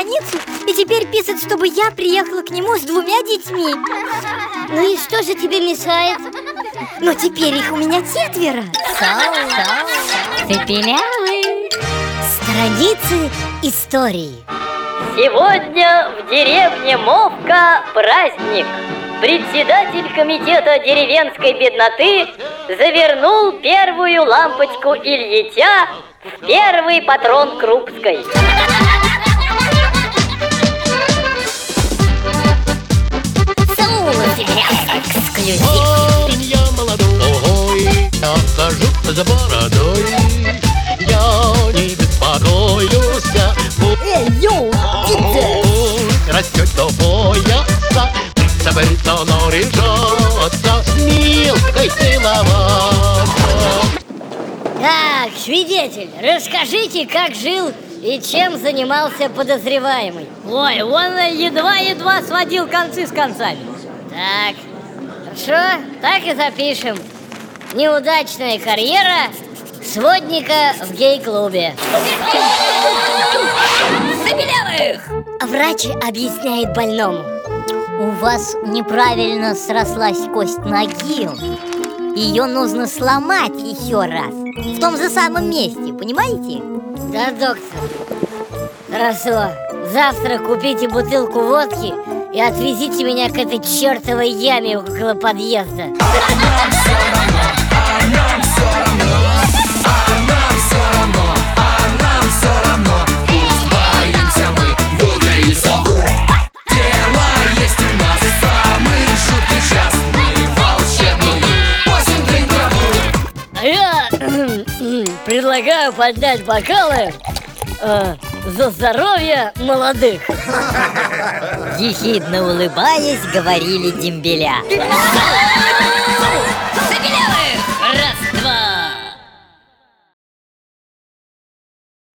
больницу и теперь писать, чтобы я приехала к нему с двумя детьми Ну и что же тебе мешает? Но теперь их у меня четверо Цепелявый Страницы истории Сегодня в деревне Мовка праздник. Председатель комитета деревенской бедноты завернул первую лампочку Ильича в первый патрон Крупской. Парень я молодой, я хожу за бородой. Я не беспокоюсь, Эй, йоу, растет пояса, Соберется наряжаться, с Милкой целоваться. Так, свидетель, расскажите, как жил и чем занимался подозреваемый. Ой, он едва-едва сводил концы с концами. Так, хорошо, так и запишем. Неудачная карьера сводника в гей-клубе. Врач объясняет больному У вас неправильно срослась кость ноги. Ее нужно сломать еще раз. В том же самом месте, понимаете? Да, доктор. Хорошо, завтра купите бутылку водки И отвезите меня к этой чертовой яме около подъезда предлагаю поднять бокалы э, за здоровье молодых. Ехидно улыбаясь, говорили дембеля